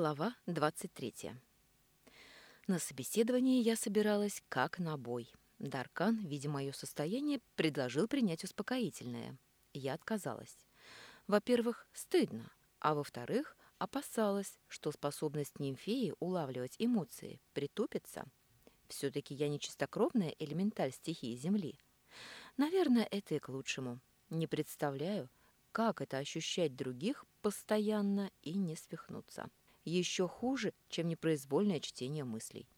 Глава 23. На собеседование я собиралась как на бой. Даркан, видя мое состояние, предложил принять успокоительное. Я отказалась. Во-первых, стыдно, а во-вторых, опасалась, что способность нимфеи улавливать эмоции притупится. Все-таки я не чистокровная элементаль стихии Земли. Наверное, это и к лучшему. Не представляю, как это ощущать других постоянно и не свихнуться. Еще хуже, чем непроизвольное чтение мыслей.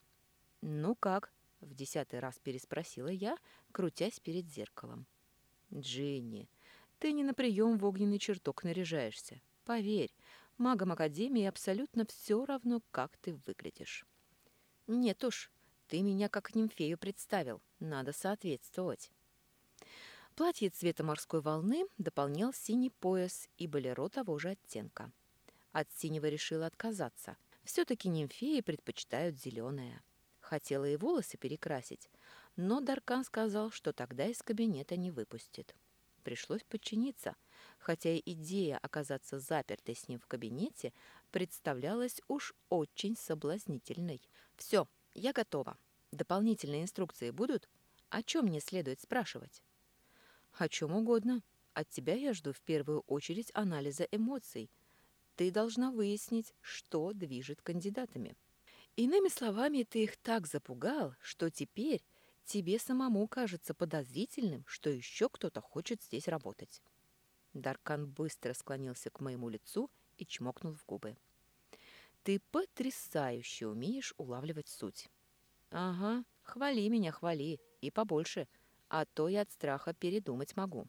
«Ну как?» — в десятый раз переспросила я, крутясь перед зеркалом. «Джинни, ты не на прием в огненный чертог наряжаешься. Поверь, магам Академии абсолютно все равно, как ты выглядишь». «Нет уж, ты меня как нимфею представил. Надо соответствовать». Платье цвета морской волны дополнял синий пояс и болеро того же оттенка. От синего решила отказаться. Все-таки нимфеи предпочитают зеленое. Хотела и волосы перекрасить, но Даркан сказал, что тогда из кабинета не выпустит. Пришлось подчиниться, хотя идея оказаться запертой с ним в кабинете представлялась уж очень соблазнительной. «Все, я готова. Дополнительные инструкции будут? О чем мне следует спрашивать?» «О чем угодно. От тебя я жду в первую очередь анализа эмоций», ты должна выяснить, что движет кандидатами. Иными словами, ты их так запугал, что теперь тебе самому кажется подозрительным, что еще кто-то хочет здесь работать. Даркан быстро склонился к моему лицу и чмокнул в губы. Ты потрясающе умеешь улавливать суть. Ага, хвали меня, хвали, и побольше, а то я от страха передумать могу.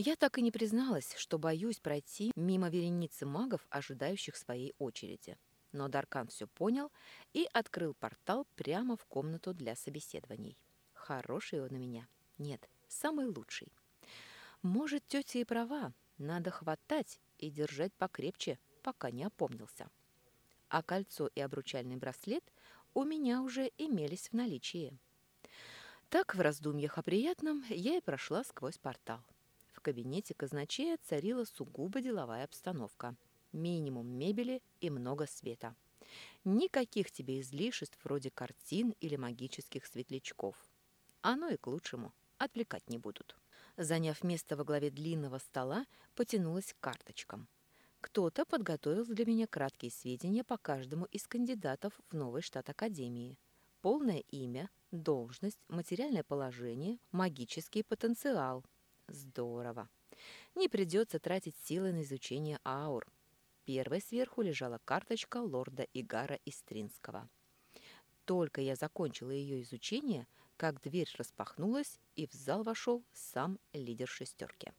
Я так и не призналась, что боюсь пройти мимо вереницы магов, ожидающих своей очереди. Но Даркан все понял и открыл портал прямо в комнату для собеседований. Хороший он у меня. Нет, самый лучший. Может, тетя и права. Надо хватать и держать покрепче, пока не опомнился. А кольцо и обручальный браслет у меня уже имелись в наличии. Так, в раздумьях о приятном, я и прошла сквозь портал. В кабинете казначея царила сугубо деловая обстановка. Минимум мебели и много света. Никаких тебе излишеств вроде картин или магических светлячков. Оно и к лучшему. Отвлекать не будут. Заняв место во главе длинного стола, потянулась к карточкам. Кто-то подготовил для меня краткие сведения по каждому из кандидатов в новый штат Академии. Полное имя, должность, материальное положение, магический потенциал – Здорово. Не придется тратить силы на изучение аур. Первой сверху лежала карточка лорда Игара Истринского. Только я закончила ее изучение, как дверь распахнулась, и в зал вошел сам лидер шестерки.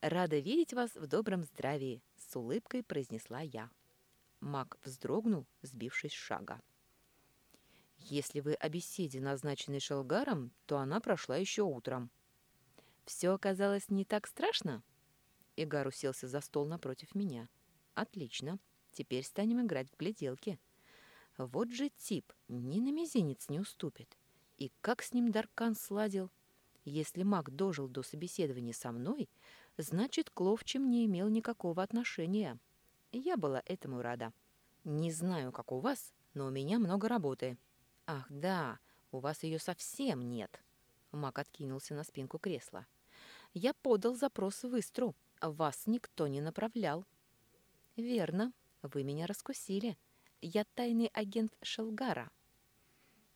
«Рада видеть вас в добром здравии», — с улыбкой произнесла я. Маг вздрогнул, сбившись с шага. «Если вы о беседе, назначенной Шелгаром, то она прошла еще утром», все оказалось не так страшно? Игар уселся за стол напротив меня. Отлично. Теперь станем играть в гляделки. Вот же тип, ни на мизинец не уступит. И как с ним Даркан сладил? Если маг дожил до собеседования со мной, значит, к ловчим не имел никакого отношения. Я была этому рада. Не знаю, как у вас, но у меня много работы. Ах, да, у вас ее совсем нет. Маг откинулся на спинку кресла. Я подал запрос в Истру. Вас никто не направлял. Верно, вы меня раскусили. Я тайный агент Шелгара.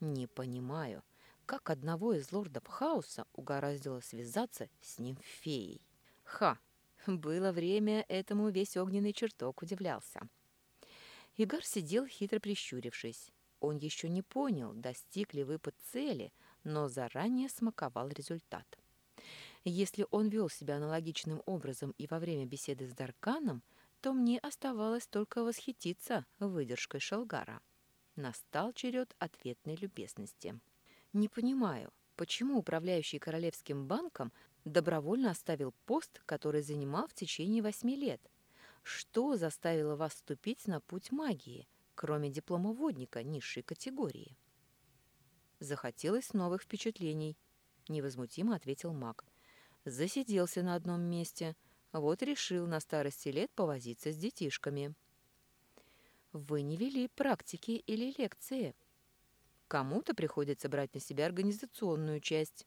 Не понимаю, как одного из лордов хаоса угораздило связаться с ним феей. Ха! Было время, этому весь огненный чертог удивлялся. Игар сидел, хитро прищурившись. Он еще не понял, достиг ли выпад цели, но заранее смаковал результат. Если он вел себя аналогичным образом и во время беседы с Дарканом, то мне оставалось только восхититься выдержкой Шелгара. Настал черед ответной любезности. Не понимаю, почему управляющий Королевским банком добровольно оставил пост, который занимал в течение восьми лет? Что заставило вас вступить на путь магии, кроме диплома водника низшей категории? Захотелось новых впечатлений, невозмутимо ответил маг. Засиделся на одном месте, вот решил на старости лет повозиться с детишками. Вы не вели практики или лекции. Кому-то приходится брать на себя организационную часть.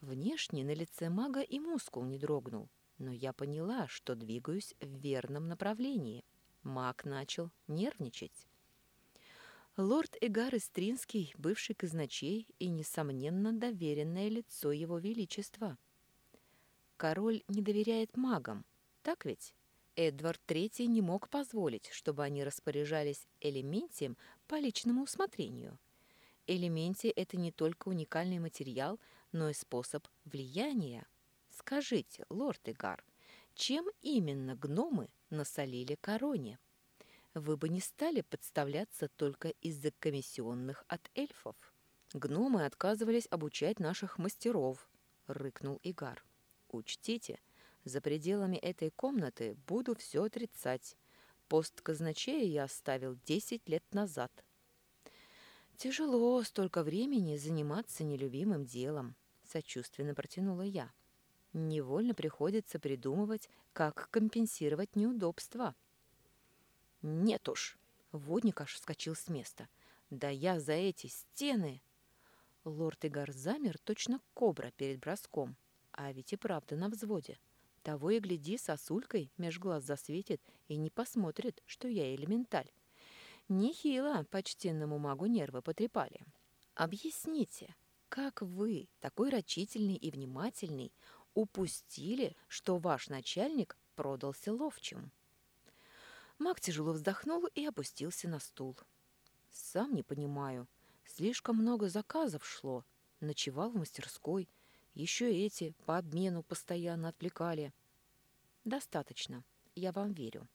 Внешне на лице мага и мускул не дрогнул, но я поняла, что двигаюсь в верном направлении. Маг начал нервничать. Лорд Эгар Истринский, бывший казначей и, несомненно, доверенное лицо его величества. Король не доверяет магам, так ведь? Эдвард III не мог позволить, чтобы они распоряжались элементием по личному усмотрению. Элементия – это не только уникальный материал, но и способ влияния. Скажите, лорд Игар, чем именно гномы насолили короне? Вы бы не стали подставляться только из-за комиссионных от эльфов. Гномы отказывались обучать наших мастеров, рыкнул Игар. Учтите, за пределами этой комнаты буду все отрицать. Пост казначея я оставил десять лет назад. Тяжело столько времени заниматься нелюбимым делом сочувственно протянула я. Невольно приходится придумывать, как компенсировать неудобства. Нет уж, водник аж вскочил с места. Да я за эти стены! Лорд Игар замер, точно кобра перед броском. А ведь и правда на взводе. Того и гляди, сосулькой меж глаз засветит и не посмотрит, что я элементаль. Нехило почтенному магу нервы потрепали. Объясните, как вы, такой рачительный и внимательный, упустили, что ваш начальник продался ловчим? Маг тяжело вздохнул и опустился на стул. Сам не понимаю. Слишком много заказов шло. Ночевал в мастерской. Еще эти по обмену постоянно отвлекали. Достаточно. Я вам верю.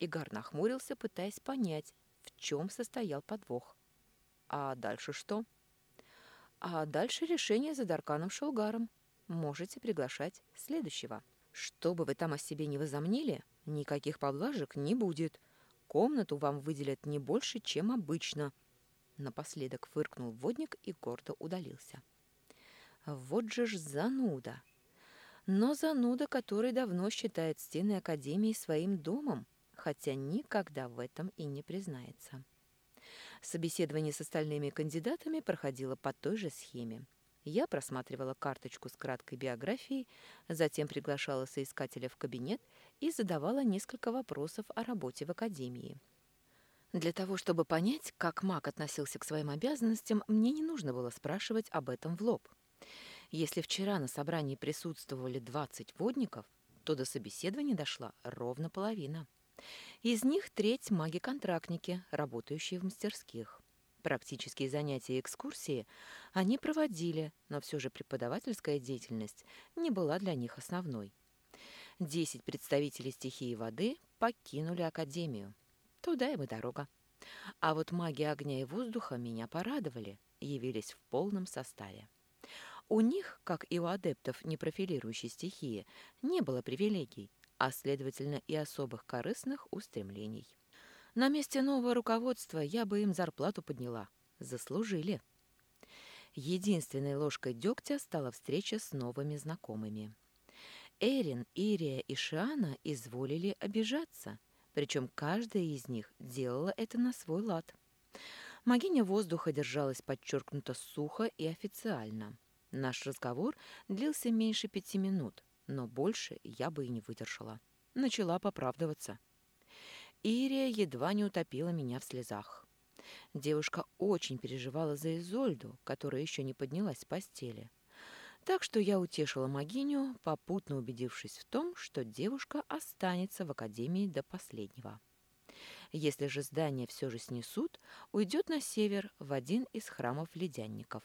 Игар нахмурился, пытаясь понять, в чем состоял подвох. А дальше что? — а дальше решение за Дарканом Шелгаром. Можете приглашать следующего. Что бы вы там о себе не возомнили, никаких поблажек не будет. Комнату вам выделят не больше, чем обычно. Напоследок фыркнул водник и гордо удалился. Вот же ж зануда. Но зануда, который давно считает стены Академии своим домом, хотя никогда в этом и не признается. Собеседование с остальными кандидатами проходило по той же схеме. Я просматривала карточку с краткой биографией, затем приглашала соискателя в кабинет и задавала несколько вопросов о работе в академии. Для того, чтобы понять, как маг относился к своим обязанностям, мне не нужно было спрашивать об этом в лоб. Если вчера на собрании присутствовали 20 водников, то до собеседования дошла ровно половина. Из них треть маги-контрактники, работающие в мастерских. Практические занятия и экскурсии они проводили, но все же преподавательская деятельность не была для них основной. Десять представителей стихии воды покинули Академию. Туда им и дорога. А вот маги огня и воздуха меня порадовали, явились в полном составе. У них, как и у адептов непрофилирующей стихии, не было привилегий, а, следовательно, и особых корыстных устремлений. На месте нового руководства я бы им зарплату подняла. Заслужили. Единственной ложкой дегтя стала встреча с новыми знакомыми. Эрин, Ирия и Шиана изволили обижаться, причем каждая из них делала это на свой лад. Магиня воздуха держалась подчеркнуто сухо и официально. Наш разговор длился меньше пяти минут, но больше я бы и не выдержала. Начала поправдываться. Ирия едва не утопила меня в слезах. Девушка очень переживала за Изольду, которая еще не поднялась с постели. Так что я утешила Магиню, попутно убедившись в том, что девушка останется в академии до последнего. Если же здание все же снесут, уйдет на север в один из храмов ледянников.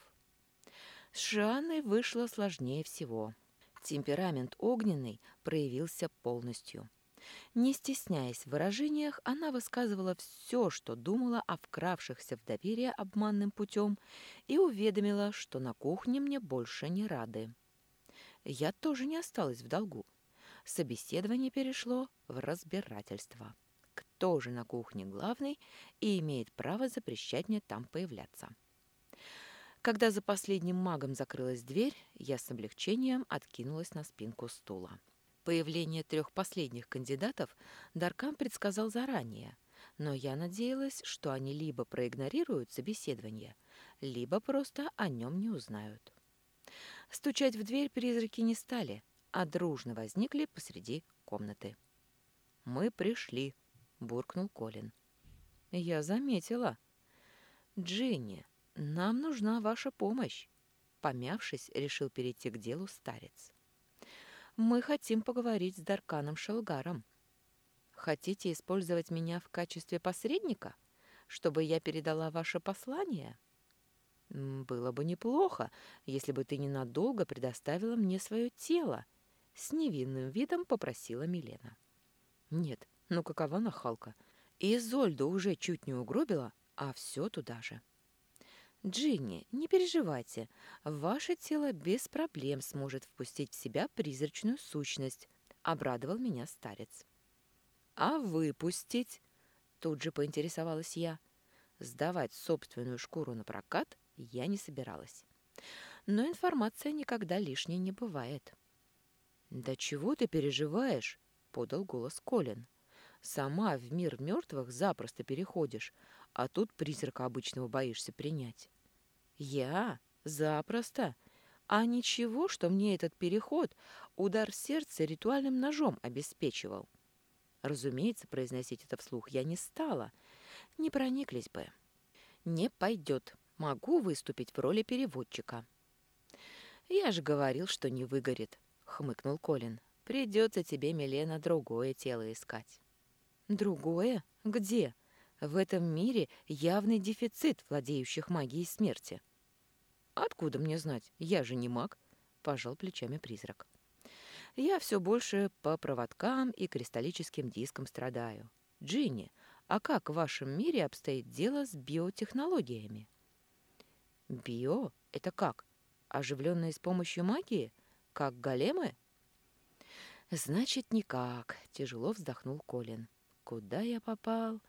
С Шианной вышло сложнее всего – Темперамент огненный проявился полностью. Не стесняясь в выражениях, она высказывала все, что думала о вкравшихся в доверие обманным путем, и уведомила, что на кухне мне больше не рады. Я тоже не осталась в долгу. Собеседование перешло в разбирательство. Кто же на кухне главный и имеет право запрещать мне там появляться? Когда за последним магом закрылась дверь, я с облегчением откинулась на спинку стула. Появление трех последних кандидатов Даркан предсказал заранее, но я надеялась, что они либо проигнорируют собеседование, либо просто о нем не узнают. Стучать в дверь призраки не стали, а дружно возникли посреди комнаты. «Мы пришли», — буркнул Колин. «Я заметила». «Джинни, нам нужна ваша помощь», — помявшись, решил перейти к делу старец. «Мы хотим поговорить с Дарканом Шелгаром. Хотите использовать меня в качестве посредника, чтобы я передала ваше послание?» «Было бы неплохо, если бы ты ненадолго предоставила мне свое тело», — с невинным видом попросила Милена. «Нет, ну какова нахалка? Изольду уже чуть не угробила, а все туда же». «Джинни, не переживайте, ваше тело без проблем сможет впустить в себя призрачную сущность», — обрадовал меня старец. «А выпустить?» — тут же поинтересовалась я. Сдавать собственную шкуру на прокат я не собиралась. Но информация никогда лишней не бывает. «Да чего ты переживаешь?» — подал голос Колин. «Сама в мир мертвых запросто переходишь, а тут призрака обычного боишься принять». «Я? Запросто? А ничего, что мне этот переход удар в сердце ритуальным ножом обеспечивал?» Разумеется, произносить это вслух я не стала. Не прониклись бы. «Не пойдет», Могу выступить в роли переводчика». «Я же говорил, что не выгорит», — хмыкнул Колин. «Придется тебе, Милена, другое тело искать». «Другое? Где? В этом мире явный дефицит владеющих магией смерти». «Откуда мне знать? Я же не маг», — пожал плечами призрак. «Я все больше по проводкам и кристаллическим дискам страдаю. Джинни, а как в вашем мире обстоит дело с биотехнологиями?» Био? Это как? Оживленные с помощью магии? Как големы? Значит, никак, тяжело вздохнул Колин. Куда я попал?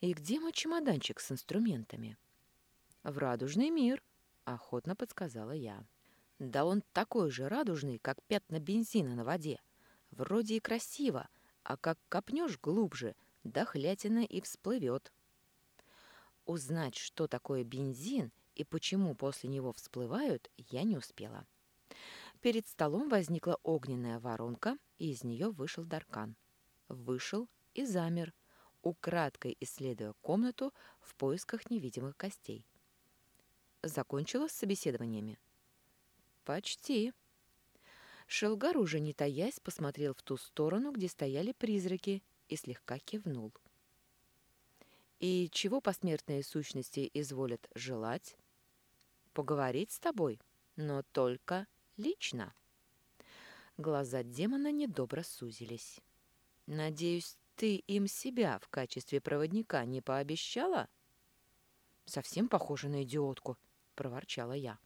И где мой чемоданчик с инструментами? В радужный мир, охотно подсказала я. Да он такой же радужный, как пятна бензина на воде. Вроде и красиво, а как копнешь глубже, дохлятина и всплывет. Узнать, что такое бензин, и почему после него всплывают, я не успела. Перед столом возникла огненная воронка, и из нее вышел Даркан. Вышел и замер, украдкой исследуя комнату в поисках невидимых костей. Закончила с собеседованиями? Почти. Шелгар уже не таясь посмотрел в ту сторону, где стояли призраки, и слегка кивнул. И чего посмертные сущности изволят желать? поговорить с тобой, но только лично». Глаза демона недобро сузились. «Надеюсь, ты им себя в качестве проводника не пообещала?» «Совсем похоже на идиотку», — проворчала я.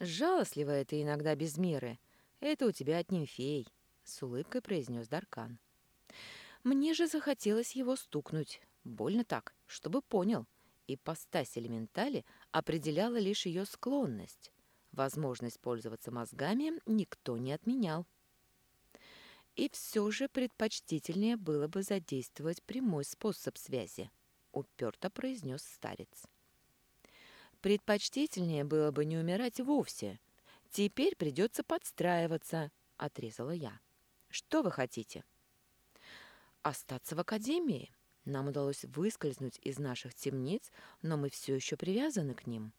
«Жалостливая ты иногда без меры. Это у тебя от нимфей», — с улыбкой произнес Даркан. «Мне же захотелось его стукнуть. Больно так, чтобы понял. Ипостась элементали определяла лишь ее склонность. Возможность пользоваться мозгами никто не отменял. И все же предпочтительнее было бы задействовать прямой способ связи, уперто произнес старец. Предпочтительнее было бы не умирать вовсе. Теперь придется подстраиваться, отрезала я. Что вы хотите? Остаться в академии. Нам удалось выскользнуть из наших темниц, но мы все еще привязаны к ним.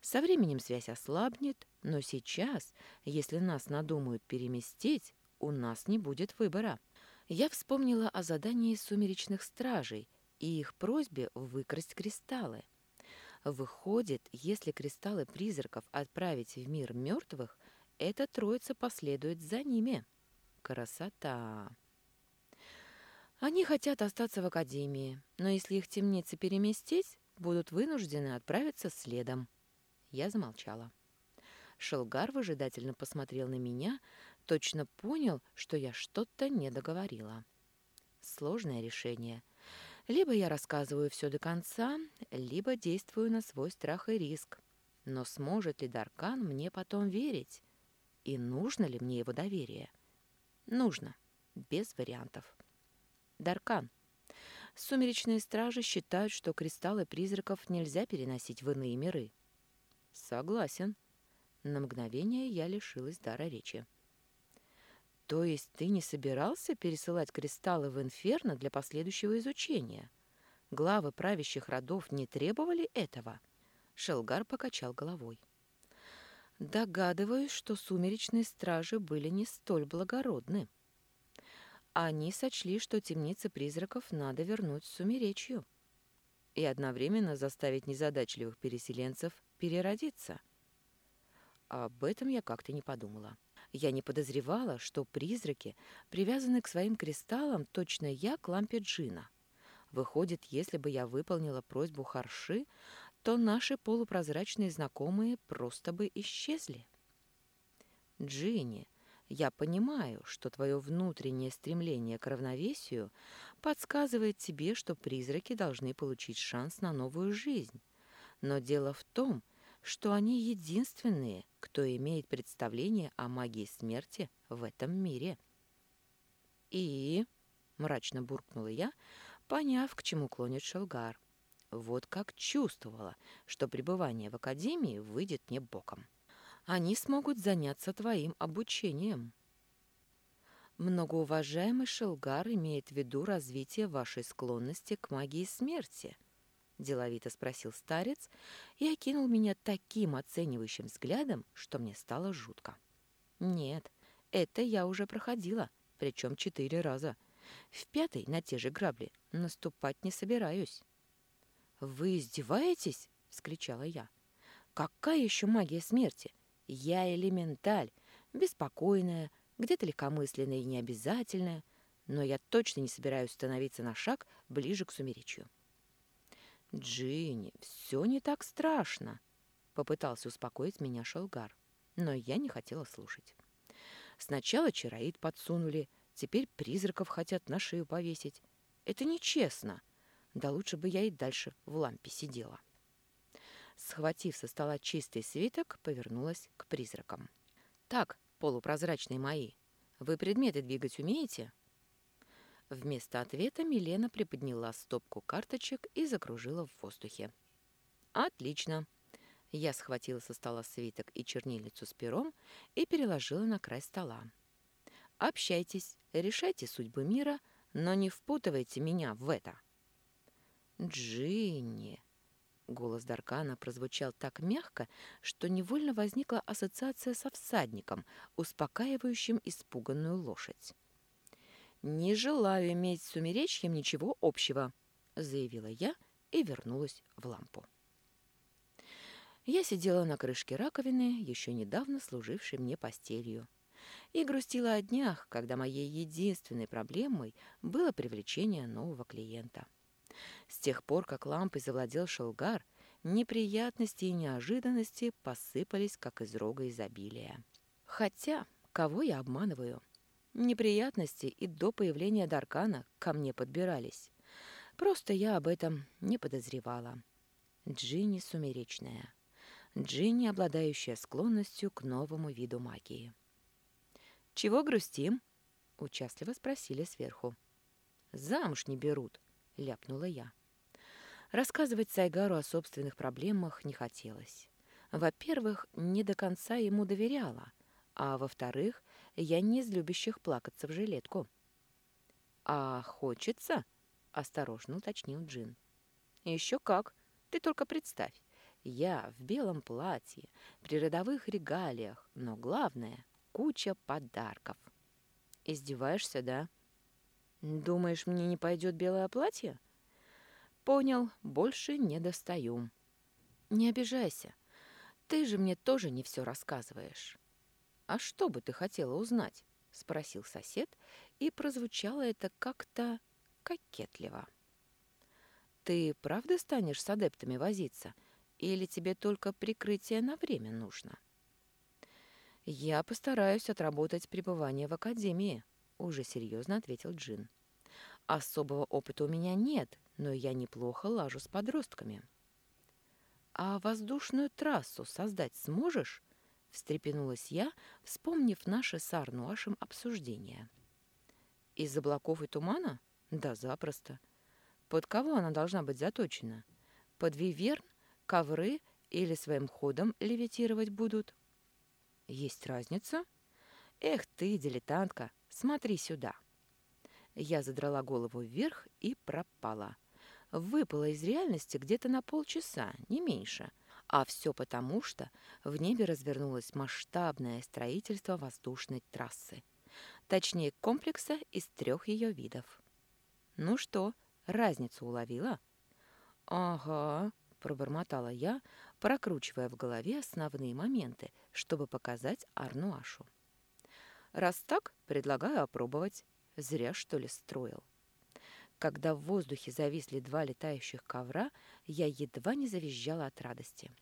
Со временем связь ослабнет, но сейчас, если нас надумают переместить, у нас не будет выбора. Я вспомнила о задании сумеречных стражей и их просьбе выкрасть кристаллы. Выходит, если кристаллы призраков отправить в мир мертвых, эта троица последует за ними. Красота! Они хотят остаться в академии, но если их темницы переместить, будут вынуждены отправиться следом. Я замолчала. Шелгар выжидательно посмотрел на меня, точно понял, что я что-то не договорила. Сложное решение. Либо я рассказываю все до конца, либо действую на свой страх и риск. Но сможет ли Даркан мне потом верить? И нужно ли мне его доверие? Нужно. Без вариантов. Даркан, Сумеречные стражи считают, что кристаллы призраков нельзя переносить в иные миры. Согласен. На мгновение я лишилась дара речи. То есть ты не собирался пересылать кристаллы в Инферно для последующего изучения? Главы правящих родов не требовали этого? Шелгар покачал головой. Догадываюсь, что сумеречные стражи были не столь благородны. Они сочли, что темницы призраков надо вернуть сумеречью и одновременно заставить незадачливых переселенцев переродиться. Об этом я как-то не подумала. Я не подозревала, что призраки привязаны к своим кристаллам точно я к лампе Джина. Выходит, если бы я выполнила просьбу Харши, то наши полупрозрачные знакомые просто бы исчезли. Джинни, я понимаю, что твое внутреннее стремление к равновесию подсказывает тебе, что призраки должны получить шанс на новую жизнь. Но дело в том, что они единственные, кто имеет представление о магии смерти в этом мире. «И...» — мрачно буркнула я, поняв, к чему клонит Шелгар. Вот как чувствовала, что пребывание в академии выйдет мне боком они смогут заняться твоим обучением. Многоуважаемый Шелгар имеет в виду развитие вашей склонности к магии смерти, деловито спросил старец и окинул меня таким оценивающим взглядом, что мне стало жутко. Нет, это я уже проходила, причем четыре раза. В пятый на те же грабли наступать не собираюсь. «Вы издеваетесь?» — вскричала я. «Какая еще магия смерти? Я элементаль, беспокойная, где-то легкомысленная и необязательная, но я точно не собираюсь становиться на шаг ближе к сумеречью. «Джинни, все не так страшно», — попытался успокоить меня Шелгар, но я не хотела слушать. Сначала чароид подсунули, теперь призраков хотят на шею повесить. Это нечестно. Да лучше бы я и дальше в лампе сидела. Схватив со стола чистый свиток, повернулась к призракам. «Так, полупрозрачные мои, вы предметы двигать умеете?» Вместо ответа Милена приподняла стопку карточек и закружила в воздухе. «Отлично!» Я схватила со стола свиток и чернильницу с пером и переложила на край стола. «Общайтесь, решайте судьбы мира, но не впутывайте меня в это!» «Джинни!» Голос Даркана прозвучал так мягко, что невольно возникла ассоциация со всадником, успокаивающим испуганную лошадь. «Не желаю иметь с сумеречьем ничего общего», — заявила я и вернулась в лампу. Я сидела на крышке раковины, еще недавно служившей мне постелью, и грустила о днях, когда моей единственной проблемой было привлечение нового клиента. С тех пор, как лампой завладел Шелгар, неприятности и неожиданности посыпались, как из рога изобилия. Хотя, кого я обманываю? Неприятности и до появления Даркана ко мне подбирались. Просто я об этом не подозревала. Джинни сумеречная. Джинни, обладающая склонностью к новому виду магии. «Чего грустим?» — участливо спросили сверху. «Замуж не берут», ляпнула я. Рассказывать Сайгару о собственных проблемах не хотелось. Во-первых, не до конца ему доверяла, а во-вторых, я не из любящих плакаться в жилетку. «А хочется?» — осторожно уточнил Джин. «Еще как! Ты только представь. Я в белом платье, при родовых регалиях, но главное — куча подарков. Издеваешься, да?» «Думаешь, мне не пойдет белое платье?» «Понял, больше не достаю». «Не обижайся. Ты же мне тоже не все рассказываешь». «А что бы ты хотела узнать?» — спросил сосед, и прозвучало это как-то кокетливо. «Ты правда станешь с адептами возиться, или тебе только прикрытие на время нужно?» «Я постараюсь отработать пребывание в академии», уже серьезно ответил Джин. Особого опыта у меня нет, но я неплохо лажу с подростками. А воздушную трассу создать сможешь? Встрепенулась я, вспомнив наше с Арнуашем обсуждение. Из облаков и тумана? Да запросто. Под кого она должна быть заточена? Под виверн, ковры или своим ходом левитировать будут? Есть разница? Эх ты, дилетантка, смотри сюда. Я задрала голову вверх и пропала. Выпала из реальности где-то на полчаса, не меньше. А все потому, что в небе развернулось масштабное строительство воздушной трассы. Точнее, комплекса из трех ее видов. Ну что, разницу уловила? Ага, пробормотала я, прокручивая в голове основные моменты, чтобы показать Арнуашу. Раз так, предлагаю опробовать. Зря, что ли, строил. Когда в воздухе зависли два летающих ковра, я едва не завизжала от радости.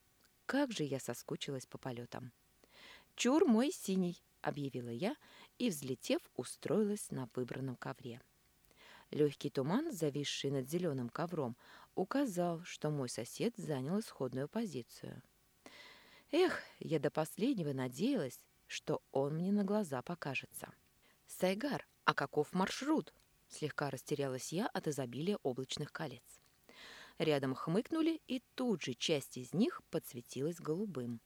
Как же я соскучилась по полетам. «Чур мой синий!» — объявила я и, взлетев, устроилась на выбранном ковре. Легкий туман, зависший над зеленым ковром, указал, что мой сосед занял исходную позицию. Эх, я до последнего надеялась, что он мне на глаза покажется. «Сайгар, а каков маршрут?» Слегка растерялась я от изобилия облачных колец. Рядом хмыкнули, и тут же часть из них подсветилась голубым.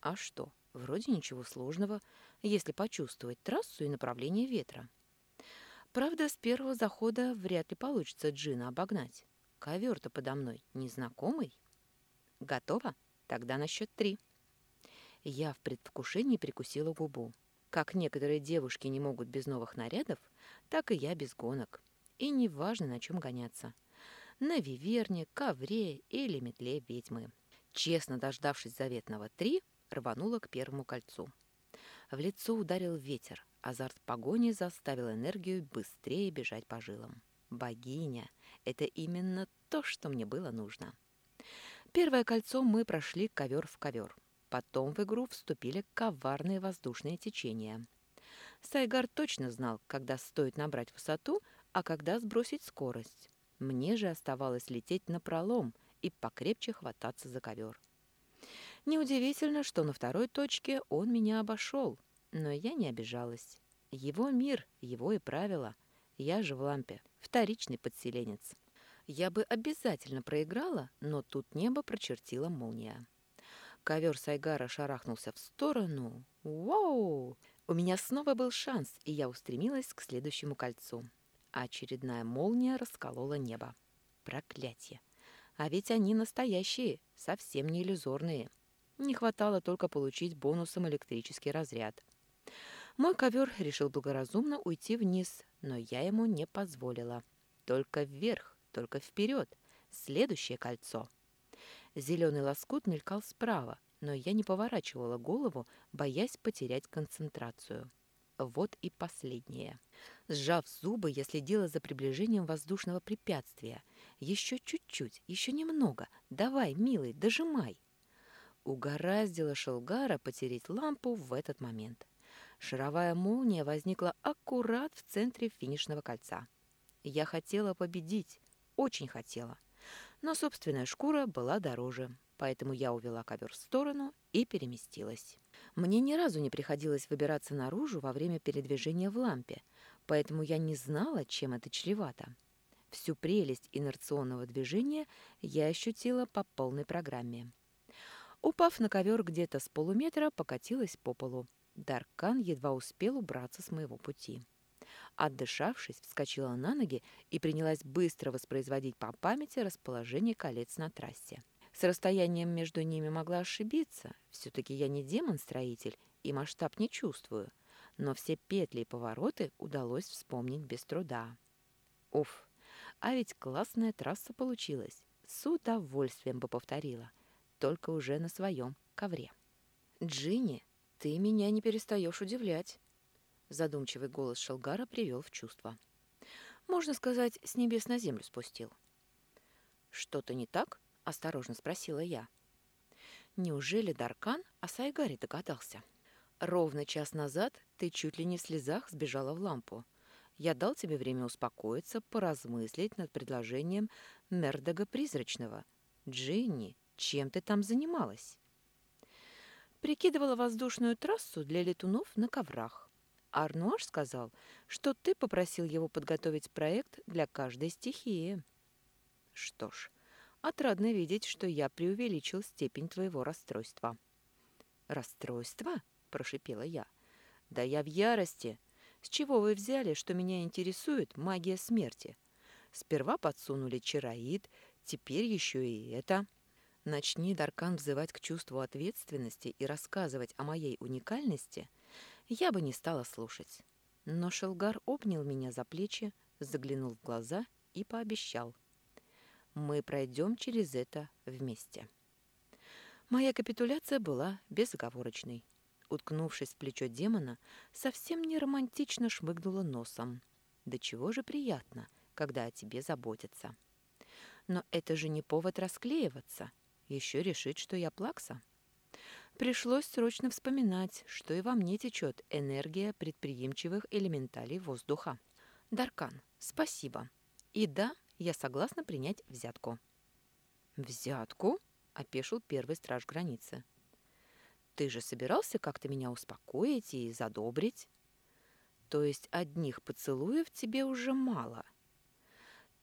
А что, вроде ничего сложного, если почувствовать трассу и направление ветра. Правда, с первого захода вряд ли получится Джина обогнать. Ковер-то подо мной незнакомый. Готово? Тогда на счет три. Я в предвкушении прикусила губу. Как некоторые девушки не могут без новых нарядов, так и я без гонок. И неважно, на чем гоняться. На виверне, ковре или метле ведьмы. Честно дождавшись заветного три, рванула к первому кольцу. В лицо ударил ветер. Азарт погони заставил энергию быстрее бежать по жилам. Богиня — это именно то, что мне было нужно. Первое кольцо мы прошли ковер в ковер. Потом в игру вступили коварные воздушные течения. Сайгар точно знал, когда стоит набрать высоту, а когда сбросить скорость. Мне же оставалось лететь на пролом и покрепче хвататься за ковер. Неудивительно, что на второй точке он меня обошел, но я не обижалась. Его мир, его и правила. Я же в лампе, вторичный подселенец. Я бы обязательно проиграла, но тут небо прочертила молния. Ковер Сайгара шарахнулся в сторону. Вау! У меня снова был шанс, и я устремилась к следующему кольцу. очередная молния расколола небо. Проклятье! А ведь они настоящие, совсем не иллюзорные. Не хватало только получить бонусом электрический разряд. Мой ковер решил благоразумно уйти вниз, но я ему не позволила. Только вверх, только вперед. Следующее кольцо. Зеленый лоскут мелькал справа, но я не поворачивала голову, боясь потерять концентрацию. Вот и последнее. Сжав зубы, я следила за приближением воздушного препятствия. Еще чуть-чуть, еще немного. Давай, милый, дожимай. Угораздило Шелгара потереть лампу в этот момент. Шаровая молния возникла аккурат в центре финишного кольца. Я хотела победить, очень хотела но собственная шкура была дороже, поэтому я увела ковер в сторону и переместилась. Мне ни разу не приходилось выбираться наружу во время передвижения в лампе, поэтому я не знала, чем это чревато. Всю прелесть инерционного движения я ощутила по полной программе. Упав на ковер где-то с полуметра, покатилась по полу. Даркан едва успел убраться с моего пути. Отдышавшись, вскочила на ноги и принялась быстро воспроизводить по памяти расположение колец на трассе. С расстоянием между ними могла ошибиться. Все-таки я не демон-строитель и масштаб не чувствую. Но все петли и повороты удалось вспомнить без труда. Уф, а ведь классная трасса получилась. С удовольствием бы повторила. Только уже на своем ковре. «Джинни, ты меня не перестаешь удивлять». Задумчивый голос Шелгара привел в чувство. Можно сказать, с небес на землю спустил. «Что-то не так?» — осторожно спросила я. Неужели Даркан о Сайгаре догадался? Ровно час назад ты чуть ли не в слезах сбежала в лампу. Я дал тебе время успокоиться, поразмыслить над предложением Мердога Призрачного. Джинни, чем ты там занималась? Прикидывала воздушную трассу для летунов на коврах. Арнуаш сказал, что ты попросил его подготовить проект для каждой стихии. Что ж, отрадно видеть, что я преувеличил степень твоего расстройства. «Расстройство?» – прошипела я. «Да я в ярости. С чего вы взяли, что меня интересует магия смерти? Сперва подсунули чароид, теперь еще и это». Начни Даркан взывать к чувству ответственности и рассказывать о моей уникальности, я бы не стала слушать. Но Шелгар обнял меня за плечи, заглянул в глаза и пообещал. «Мы пройдем через это вместе». Моя капитуляция была безоговорочной. Уткнувшись в плечо демона, совсем не романтично шмыгнула носом. Да чего же приятно, когда о тебе заботятся. Но это же не повод расклеиваться — еще решит, что я плакса. Пришлось срочно вспоминать, что и во мне течет энергия предприимчивых элементалей воздуха. Даркан, спасибо. И да, я согласна принять взятку. Взятку? опешил первый страж границы. Ты же собирался как-то меня успокоить и задобрить? То есть одних поцелуев тебе уже мало?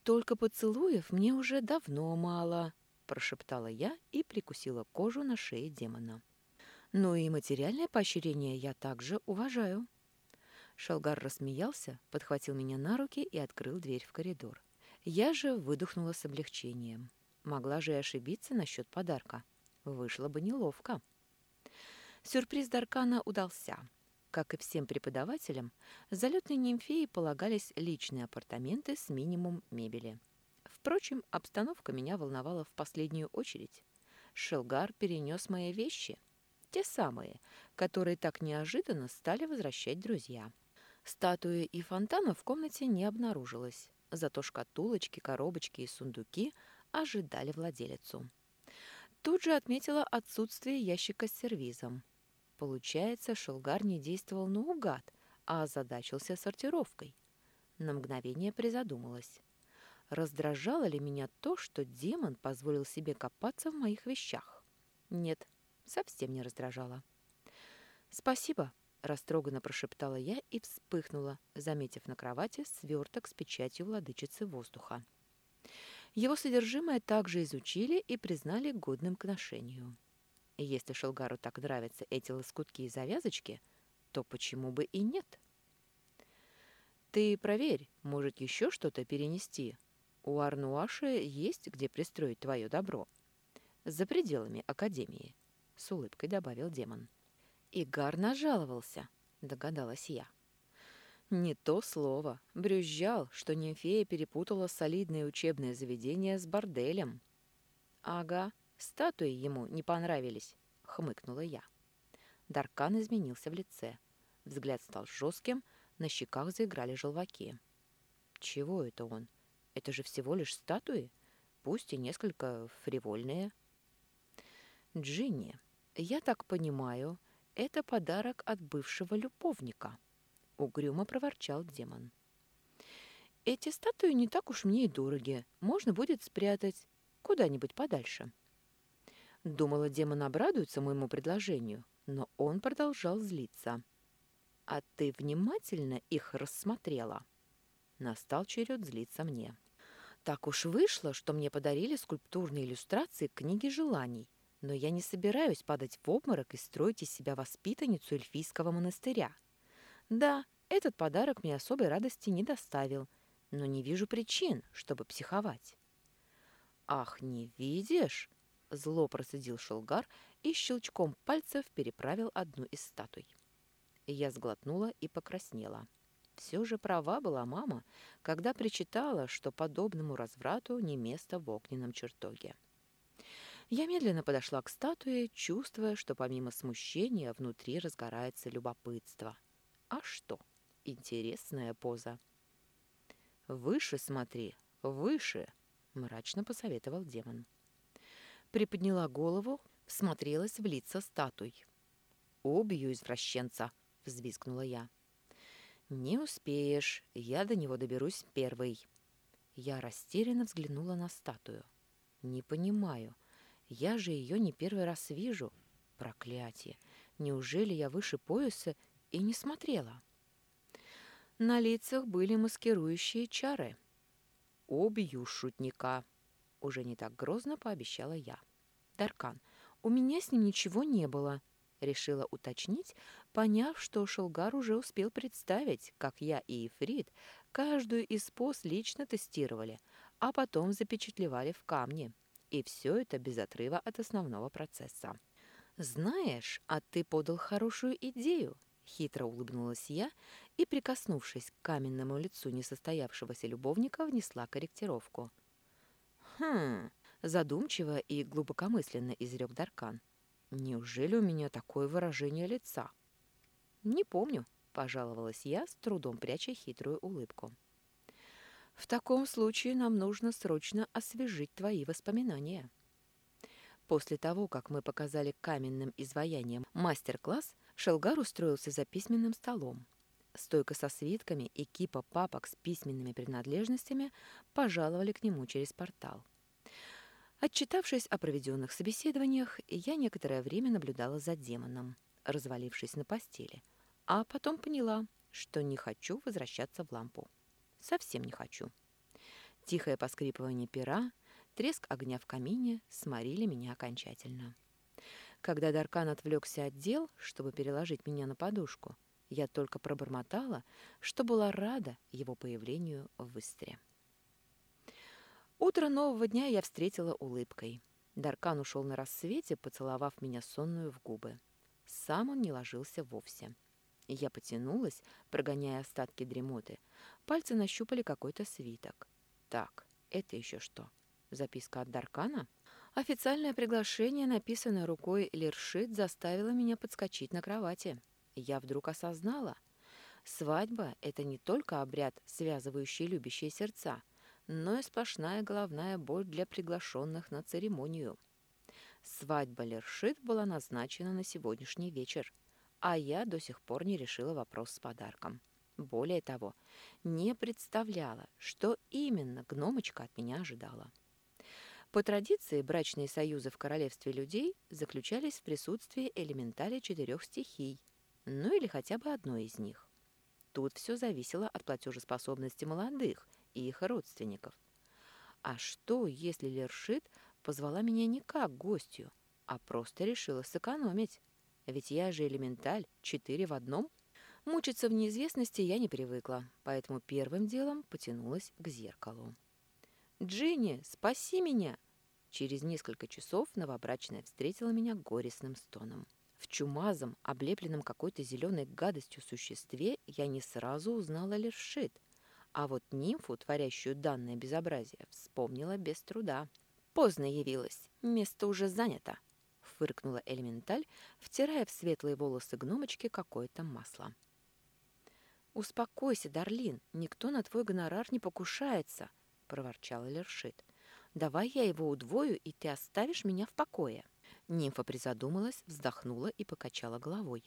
Только поцелуев мне уже давно мало, прошептала я и прикусила кожу на шее демона. «Ну и материальное поощрение я также уважаю». Шалгар рассмеялся, подхватил меня на руки и открыл дверь в коридор. Я же выдохнула с облегчением. Могла же и ошибиться насчет подарка. Вышло бы неловко. Сюрприз Даркана удался. Как и всем преподавателям, залетной нимфеи полагались личные апартаменты с минимум мебели – Впрочем, обстановка меня волновала в последнюю очередь. Шелгар перенес мои вещи. Те самые, которые так неожиданно стали возвращать друзья. Статуи и фонтана в комнате не обнаружилось, зато шкатулочки, коробочки и сундуки ожидали владелицу. Тут же отметила отсутствие ящика с сервизом. Получается, Шелгар не действовал наугад, а озадачился сортировкой. На мгновение призадумалась. Раздражало ли меня то, что демон позволил себе копаться в моих вещах? Нет, совсем не раздражало. «Спасибо», — растроганно прошептала я и вспыхнула, заметив на кровати сверток с печатью владычицы воздуха. Его содержимое также изучили и признали годным к ношению. Если Шелгару так нравятся эти лоскутки и завязочки, то почему бы и нет? «Ты проверь, может, еще что-то перенести?» У Арнуаша есть где пристроить твое добро. За пределами Академии, — с улыбкой добавил демон. Игар нажаловался, — догадалась я. Не то слово. Брюзжал, что нимфея перепутала солидное учебное заведение с борделем. Ага, статуи ему не понравились, — хмыкнула я. Даркан изменился в лице. Взгляд стал жестким, на щеках заиграли желваки. Чего это он? — это же всего лишь статуи, пусть и несколько фривольные. Джинни, я так понимаю, это подарок от бывшего любовника, угрюмо проворчал демон. Эти статуи не так уж мне и дороги, можно будет спрятать куда-нибудь подальше. Думала, демон обрадуется моему предложению, но он продолжал злиться. «А ты внимательно их рассмотрела?» Настал черед злиться мне. Так уж вышло, что мне подарили скульптурные иллюстрации к книге желаний, но я не собираюсь падать в обморок и строить из себя воспитанницу эльфийского монастыря. Да, этот подарок мне особой радости не доставил, но не вижу причин, чтобы психовать. «Ах, не видишь?» — зло процедил Шелгар и щелчком пальцев переправил одну из статуй. Я сглотнула и покраснела. Все же права была мама, когда причитала, что подобному разврату не место в огненном чертоге. Я медленно подошла к статуе, чувствуя, что помимо смущения внутри разгорается любопытство. А что? Интересная поза. «Выше смотри, выше!» — мрачно посоветовал демон. Приподняла голову, всмотрелась в лица статуй. «Убью извращенца!» — взвизгнула я. «Не успеешь, я до него доберусь первый». Я растерянно взглянула на статую. «Не понимаю, я же ее не первый раз вижу. Проклятие! Неужели я выше пояса и не смотрела?» На лицах были маскирующие чары. «Убью шутника!» Уже не так грозно пообещала я. «Даркан, у меня с ним ничего не было», — решила уточнить, поняв, что Шелгар уже успел представить, как я и Ифрит каждую из поз лично тестировали, а потом запечатлевали в камне. И все это без отрыва от основного процесса. «Знаешь, а ты подал хорошую идею», — хитро улыбнулась я и, прикоснувшись к каменному лицу несостоявшегося любовника, внесла корректировку. «Хм...» — задумчиво и глубокомысленно изрек Даркан. «Неужели у меня такое выражение лица?» «Не помню», — пожаловалась я, с трудом пряча хитрую улыбку. «В таком случае нам нужно срочно освежить твои воспоминания». После того, как мы показали каменным изваянием мастер-класс, Шелгар устроился за письменным столом. Стойка со свитками и кипа папок с письменными принадлежностями пожаловали к нему через портал. Отчитавшись о проведенных собеседованиях, я некоторое время наблюдала за демоном, развалившись на постели, а потом поняла, что не хочу возвращаться в лампу. Совсем не хочу. Тихое поскрипывание пера, треск огня в камине сморили меня окончательно. Когда Даркан отвлекся от дел, чтобы переложить меня на подушку, я только пробормотала, что была рада его появлению в Истре. Утро нового дня я встретила улыбкой. Даркан ушел на рассвете, поцеловав меня сонную в губы. Сам он не ложился вовсе. Я потянулась, прогоняя остатки дремоты. Пальцы нащупали какой-то свиток. Так, это еще что? Записка от Даркана? Официальное приглашение, написанное рукой Лершит, заставило меня подскочить на кровати. Я вдруг осознала. Свадьба — это не только обряд, связывающий любящие сердца, но и сплошная головная боль для приглашенных на церемонию. Свадьба Лершит была назначена на сегодняшний вечер, а я до сих пор не решила вопрос с подарком. Более того, не представляла, что именно гномочка от меня ожидала. По традиции, брачные союзы в королевстве людей заключались в присутствии элементали четырех стихий, ну или хотя бы одной из них. Тут все зависело от платежеспособности молодых и их родственников. А что, если Лершит позвала меня не как гостью, а просто решила сэкономить? Ведь я же элементаль, четыре в одном. Мучиться в неизвестности я не привыкла, поэтому первым делом потянулась к зеркалу. «Джинни, спаси меня!» Через несколько часов новобрачная встретила меня горестным стоном. В чумазом, облепленном какой-то зеленой гадостью существе я не сразу узнала Лершит, а вот нимфу, творящую данное безобразие, вспомнила без труда. «Поздно явилась, место уже занято», — фыркнула Элементаль, втирая в светлые волосы гномочки какое-то масло. «Успокойся, Дарлин, никто на твой гонорар не покушается», — проворчала Лершит. Давай я его удвою, и ты оставишь меня в покое». Нимфа призадумалась, вздохнула и покачала головой.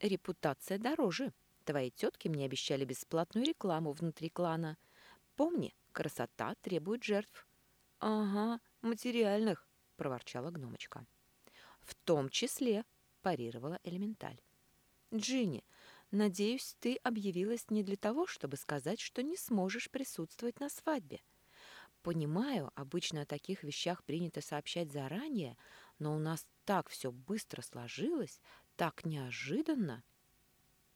«Репутация дороже. Твои тетки мне обещали бесплатную рекламу внутри клана. Помни, красота требует жертв». «Ага, материальных», — проворчала гномочка. «В том числе», — парировала Элементаль. «Джинни, надеюсь, ты объявилась не для того, чтобы сказать, что не сможешь присутствовать на свадьбе. Понимаю, обычно о таких вещах принято сообщать заранее, но у нас так все быстро сложилось, так неожиданно.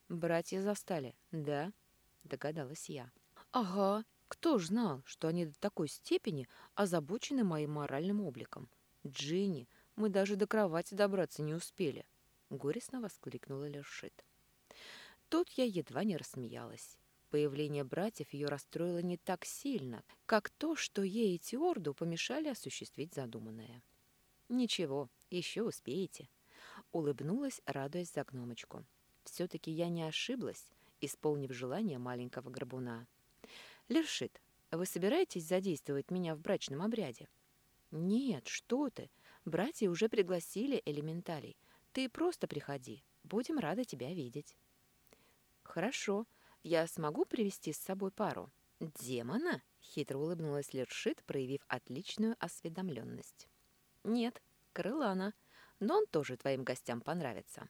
Братья застали, да? Догадалась я. Ага, кто ж знал, что они до такой степени озабочены моим моральным обликом? Джинни, мы даже до кровати добраться не успели. Горестно воскликнула Лершит. Тут я едва не рассмеялась. Появление братьев ее расстроило не так сильно, как то, что ей и Теорду помешали осуществить задуманное. «Ничего, еще успеете», — улыбнулась, радуясь за гномочку. «Все-таки я не ошиблась, исполнив желание маленького горбуна. Лершит, вы собираетесь задействовать меня в брачном обряде?» «Нет, что ты! Братья уже пригласили элементалей. Ты просто приходи. Будем рады тебя видеть». «Хорошо», я смогу привести с собой пару?» «Демона?» — хитро улыбнулась Лершит, проявив отличную осведомленность. «Нет, крылана, но он тоже твоим гостям понравится».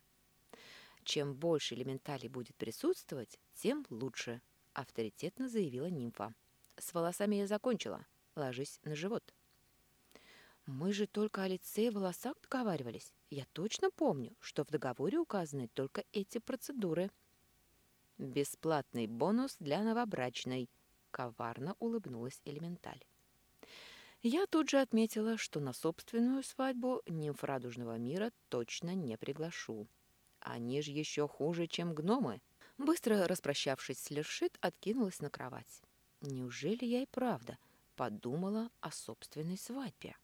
«Чем больше элементалей будет присутствовать, тем лучше», — авторитетно заявила нимфа. «С волосами я закончила. Ложись на живот». Мы же только о лице и волосах договаривались. Я точно помню, что в договоре указаны только эти процедуры. Бесплатный бонус для новобрачной, коварно улыбнулась Элементаль. Я тут же отметила, что на собственную свадьбу нимф радужного мира точно не приглашу. Они же еще хуже, чем гномы. Быстро распрощавшись с Лершит, откинулась на кровать. Неужели я и правда подумала о собственной свадьбе?